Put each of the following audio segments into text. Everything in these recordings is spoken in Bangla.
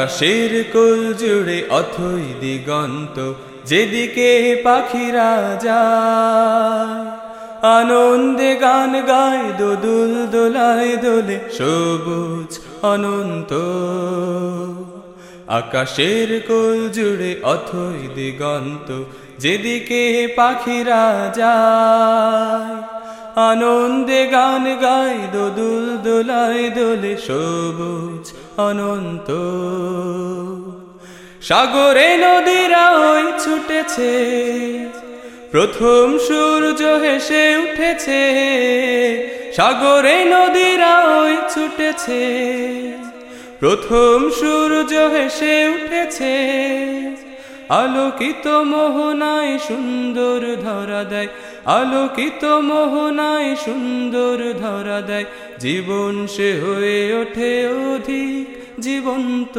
আকাশের কোল জুড়ে অথই দিগন্ত যেদিকে পাখিরা যায়। আনন্দে গান গায়, দোদুল দোলায় দোলে, সবুজ অনন্ত। আকাশের কোল জুড়ে অথই দিগন্ত, যেদিকে পাখিরা যায়। আনন্দে গান গায়, দোদুল দোলায় দোলে, সবুজ অনন্ত। সাগরে নদীরা ওই ছুটেছে প্রথম সূর্য হেসে উঠেছে, সাগরে নদীরা ওই ছুটেছে। প্রথম সূর্য হেসে উঠেছে, আলোকিত মোহনায় সুন্দর ধরা দেয়, আলোকিত মোহনায় সুন্দর ধরা দেয়। জীবন সে হয়ে ওঠে অধিক জীবন্ত।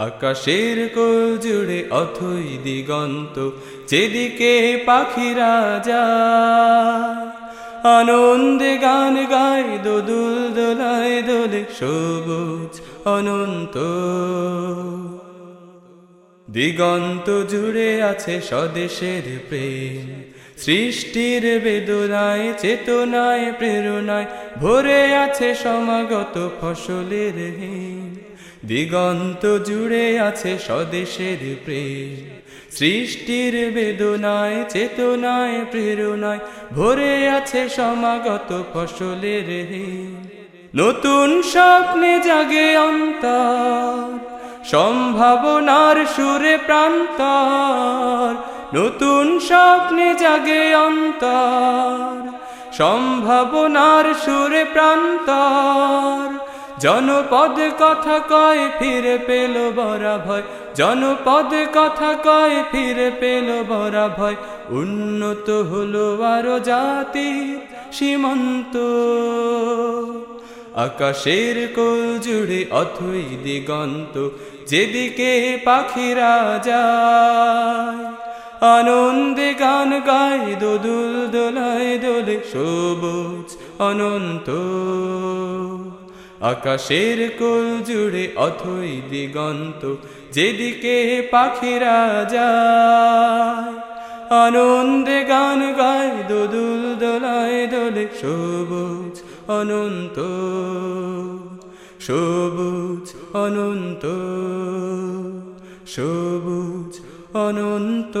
আকাশের কোল জুড়ে অথই দিগন্ত, যেদিকে পাখিরা যায়। আনন্দে গান গায় দোদুল দোলায় দোলে সবুজ অনন্ত। দিগন্ত জুড়ে আছে স্বদেশের প্রেম সৃষ্টির বেদনায়, চেতনায়, প্রেরণায় ভরে আছে সমাগত ফসলের হিম দিগন্ত জুড়ে আছে স্বদেশের প্রেম। সৃষ্টির বেদনায়, চেতনায়, প্রেরণায় ভরে আছে সমাগত ফসলের হিম নতুন স্বপ্নে জাগে অন্তর, সম্ভাবনার সুরে প্রান্তর। নতুন স্বপ্নে জাগে অন্তর, সম্ভাবনার সুরে প্রান্তর। জনপদ কথা কয়, ফিরে পেল বরা ভয়। জনপদ কথা কয়, ফিরে পেল বরা ভয়। উন্নত হলো আরও জাতি সীমন্ত। আকাশের কোল জুড়ে অথই দিগন্ত, যেদিকে পাখিরা যায়। আনন্দে গান গাই, দোদুল দোলায় দোলে, সবুজ অনন্ত। আকাশের কোল জুড়ে অথই দিগন্ত, যেদিকে পাখিরা যায়। আনন্দে গান গায় দোদুল দোলায় দোলে, সবুজ অনন্ত। সবুজ অনন্ত, সবুজ অনন্ত